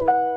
Speed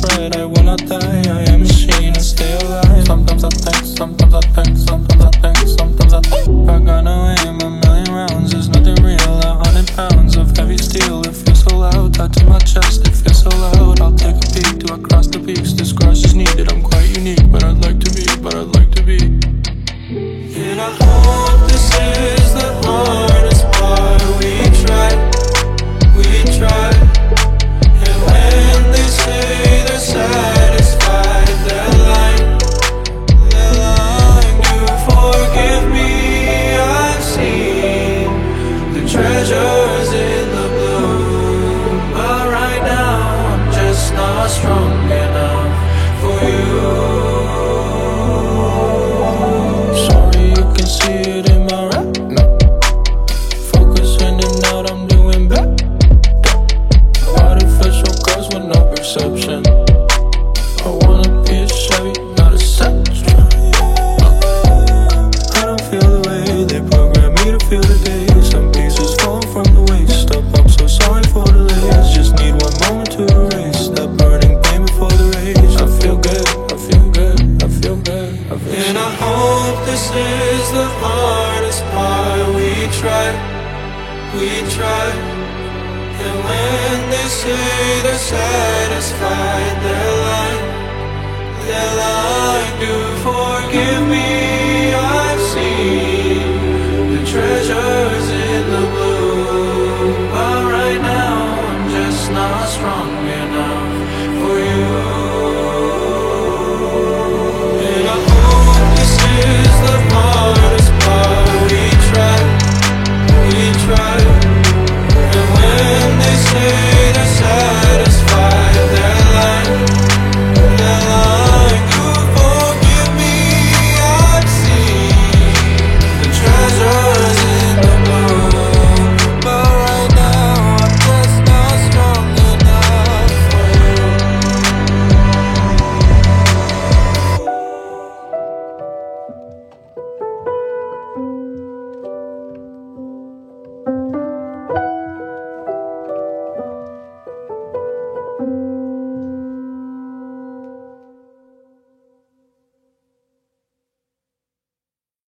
Fret, I will not die. I am a machine, I stay alive. Sometimes I think, sometimes I think, sometimes I think, sometimes I think. I gonna aim a million rounds. There's nothing real. A hundred pounds of heavy steel. It feels so loud. Tied to my chest, it feels so loud. I'll take a peek. Do I cross the peaks? This crush is needed. Treasures in the blue. But right now, I'm just not strong is the hardest part. We try, we try. And when they say they're satisfied, they're lying,